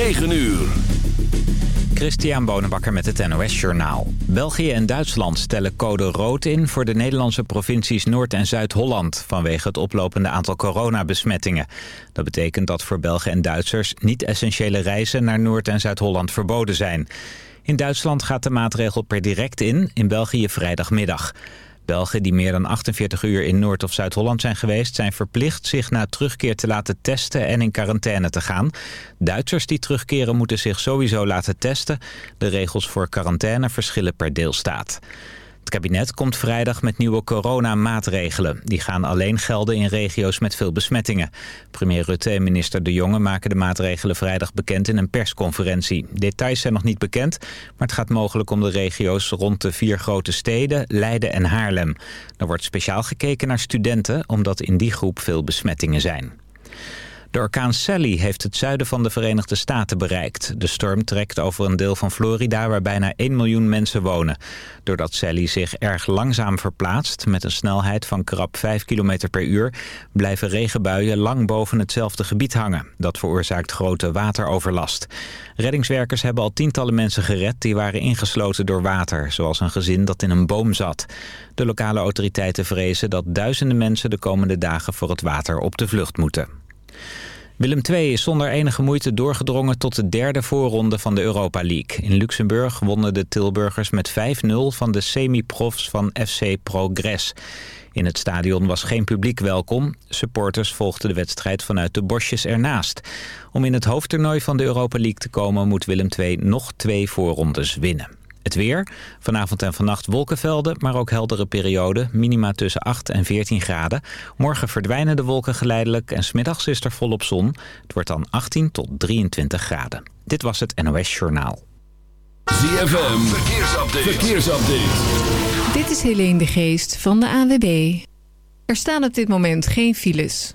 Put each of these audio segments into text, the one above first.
9 uur. Christian Bonenbakker met het NOS Journaal. België en Duitsland stellen code rood in voor de Nederlandse provincies Noord- en Zuid-Holland... vanwege het oplopende aantal coronabesmettingen. Dat betekent dat voor Belgen en Duitsers niet-essentiële reizen naar Noord- en Zuid-Holland verboden zijn. In Duitsland gaat de maatregel per direct in, in België vrijdagmiddag. Belgen die meer dan 48 uur in Noord- of Zuid-Holland zijn geweest... zijn verplicht zich na terugkeer te laten testen en in quarantaine te gaan. Duitsers die terugkeren moeten zich sowieso laten testen. De regels voor quarantaine verschillen per deelstaat. Het kabinet komt vrijdag met nieuwe coronamaatregelen. Die gaan alleen gelden in regio's met veel besmettingen. Premier Rutte en minister De Jonge maken de maatregelen vrijdag bekend in een persconferentie. Details zijn nog niet bekend, maar het gaat mogelijk om de regio's rond de vier grote steden, Leiden en Haarlem. Er wordt speciaal gekeken naar studenten, omdat in die groep veel besmettingen zijn. De orkaan Sally heeft het zuiden van de Verenigde Staten bereikt. De storm trekt over een deel van Florida waar bijna 1 miljoen mensen wonen. Doordat Sally zich erg langzaam verplaatst, met een snelheid van krap 5 km per uur... blijven regenbuien lang boven hetzelfde gebied hangen. Dat veroorzaakt grote wateroverlast. Reddingswerkers hebben al tientallen mensen gered die waren ingesloten door water... zoals een gezin dat in een boom zat. De lokale autoriteiten vrezen dat duizenden mensen de komende dagen voor het water op de vlucht moeten. Willem II is zonder enige moeite doorgedrongen tot de derde voorronde van de Europa League. In Luxemburg wonnen de Tilburgers met 5-0 van de semi-profs van FC Progress. In het stadion was geen publiek welkom. Supporters volgden de wedstrijd vanuit de bosjes ernaast. Om in het hoofdtoernooi van de Europa League te komen moet Willem II nog twee voorrondes winnen. Het weer. Vanavond en vannacht wolkenvelden, maar ook heldere perioden. Minima tussen 8 en 14 graden. Morgen verdwijnen de wolken geleidelijk en smiddags is er volop zon. Het wordt dan 18 tot 23 graden. Dit was het NOS Journaal. ZFM. Verkeersupdate. Verkeersupdate. Dit is Helene de Geest van de AWB. Er staan op dit moment geen files.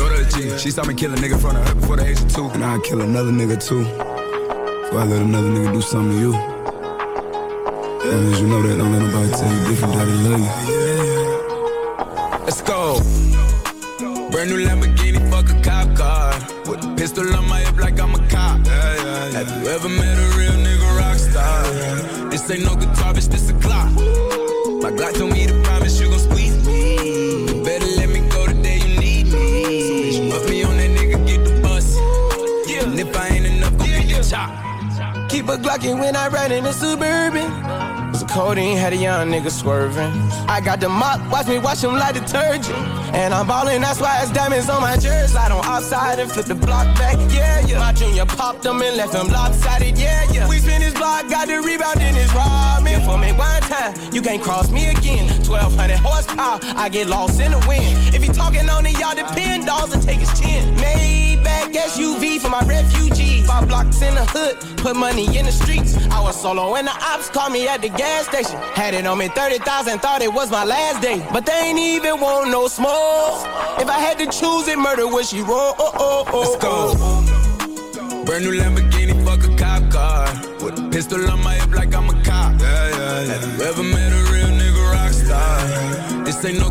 daughter a G. She saw me kill a nigga in front of her before the age of two. And I'd kill another nigga too. Before I let another nigga do something to you. Long as you know that, don't let nobody tell you different that I love you. Let's go. Brand new Lamborghini, fuck a cop car. With a pistol on my hip like I'm a cop. Have you ever met a real nigga rock star? This ain't no guitar, bitch, this a clock. My Glock told me to Keep a Glockin' when I ride in the Suburban. Cause the codeine had a young nigga swerving. I got the mop, watch me wash him like detergent. And I'm ballin', that's why it's diamonds on my jersey. Slide on outside and flip the block back, yeah, yeah. My junior popped them and left them lopsided, yeah, yeah. We spin his block, got the rebound in his robbing. For me one time, you can't cross me again. 1200 horsepower, I get lost in the wind. If he talking on it, y'all depend, dolls and take his chin. Maybach SUV for my refugees. Five blocks in the hood, put money in the streets. I was solo and the ops called me at the gas station. Had it on me 30,000, thought it was my last day. But they ain't even want no smoke. If I had to choose it, murder would she roll? Oh, oh, oh, Let's go. Brand new Lamborghini, fuck a cop car. With a pistol on my hip like I'm a cop. Yeah, yeah, yeah. Have you ever met a real nigga rock star? This ain't no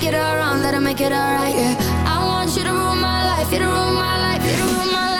Make it all wrong, let it make it alright, yeah. I want you to rule my life, you to rule my you life.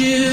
You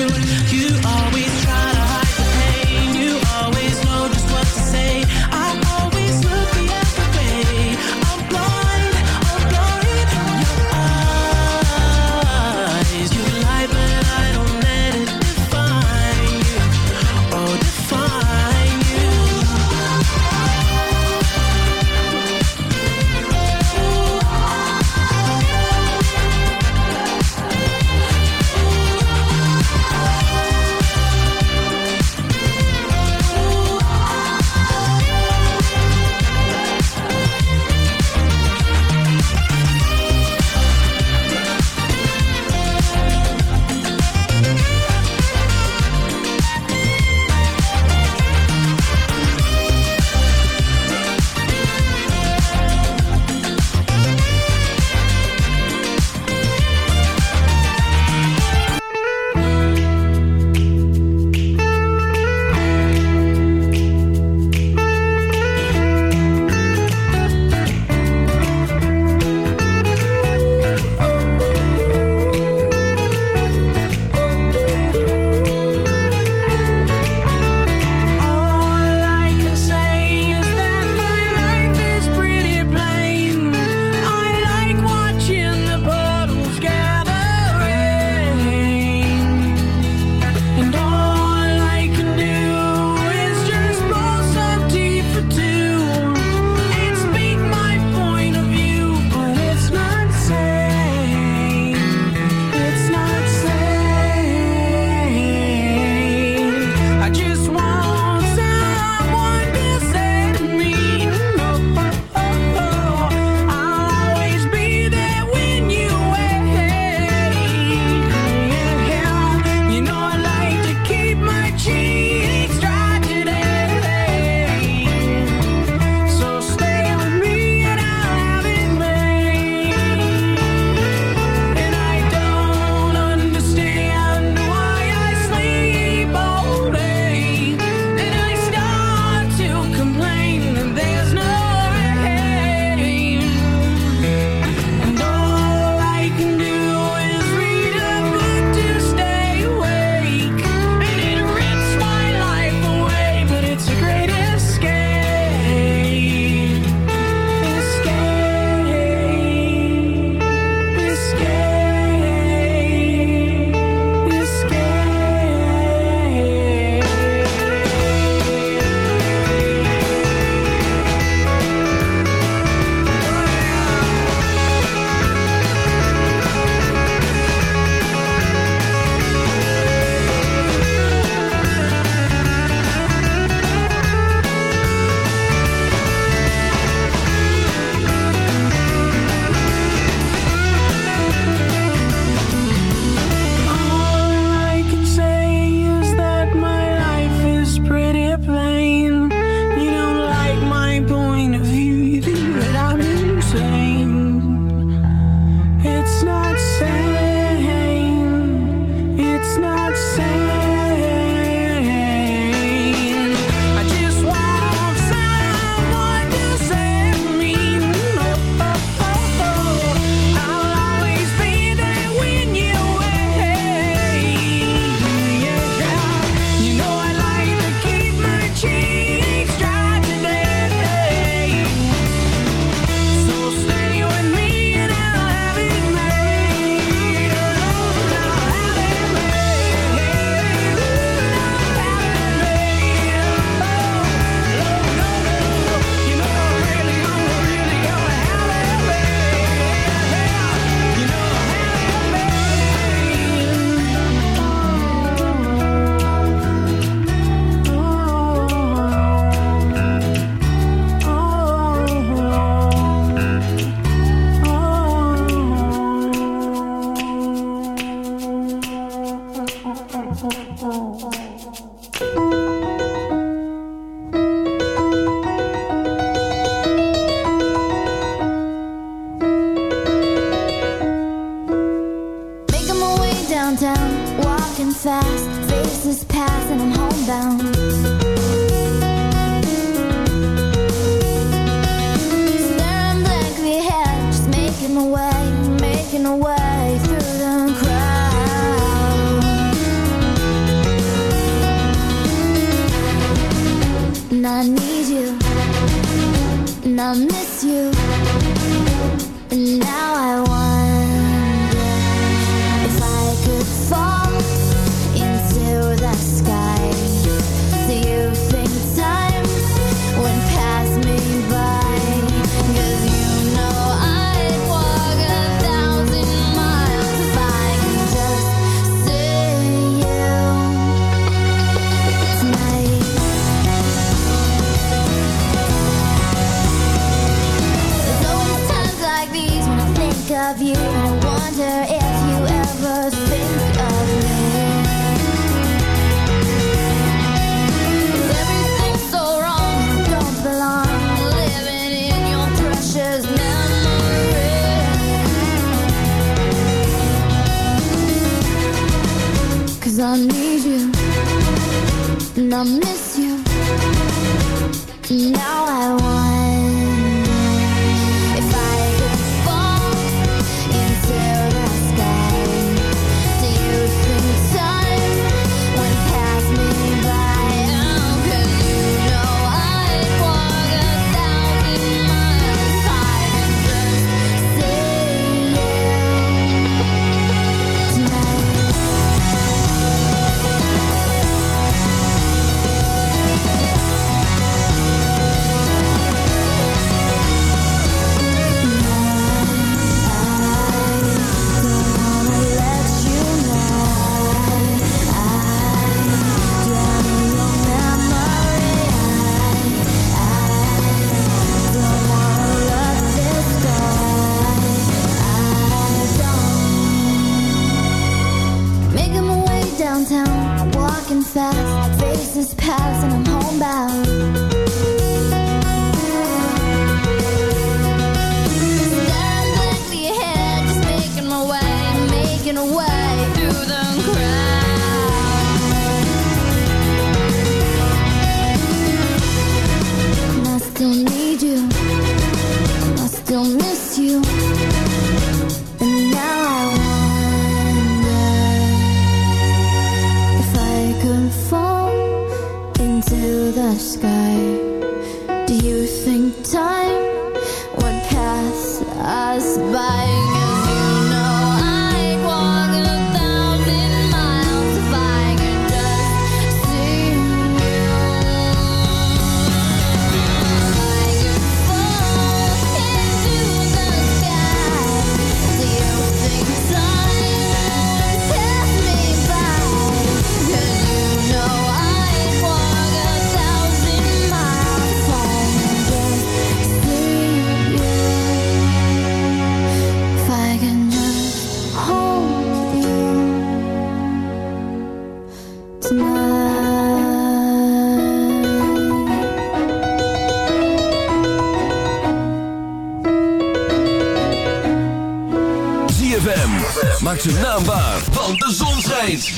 Maak ze naambaar, want de zon schijnt.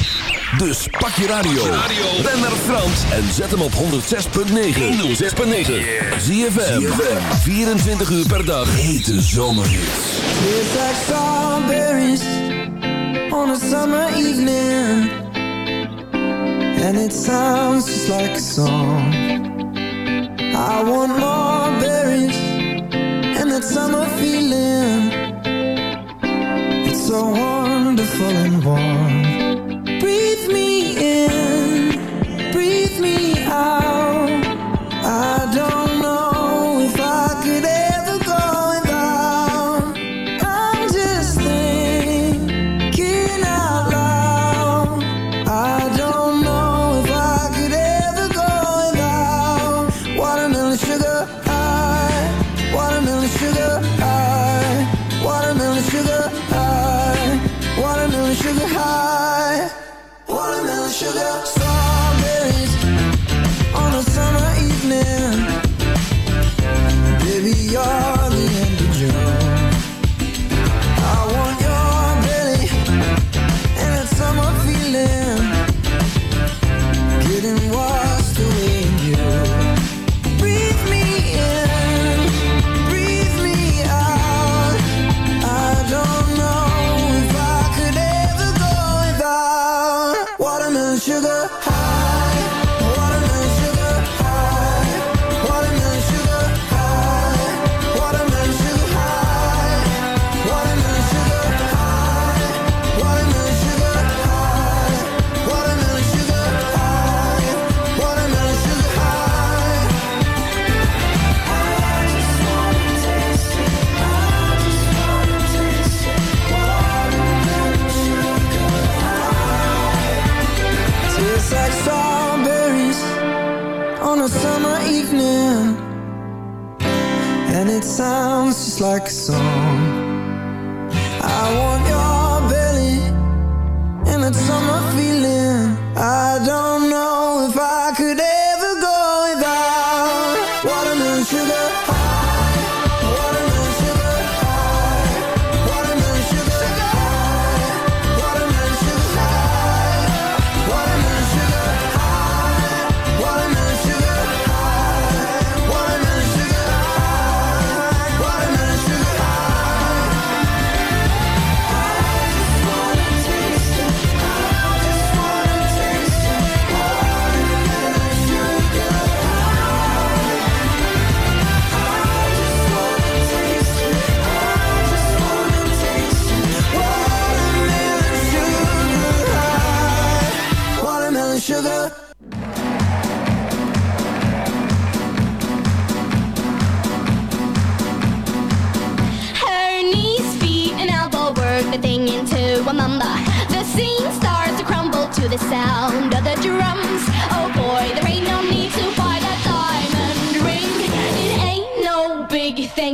Dus pak je radio. Ben naar Frans en zet hem op 106.9. 106.9. Zie je 24 uur per dag. Hete zomerhits. It's like strawberries on a summer evening. And it sounds just like a song. I want more berries and that summer feeling. It's so warm. full and warm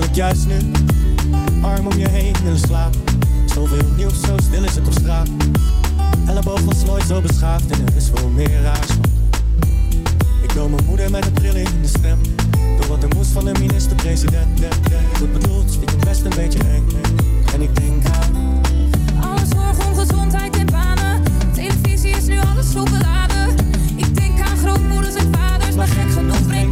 Juist nu. Arm om je heen willen slapen Zoveel nieuws, zo stil is het op straat. Elleboog was nooit zo beschaafd En er is veel meer raars Ik wil mijn moeder met een trilling in de stem. Door wat er moest van de minister-president Goed bedoeld, stiekem best een beetje eng. En ik denk aan Alle zorg om gezondheid en banen. Televisie is nu alles zo beladen. Ik denk aan grootmoeders en vaders, maar gek genoeg brengt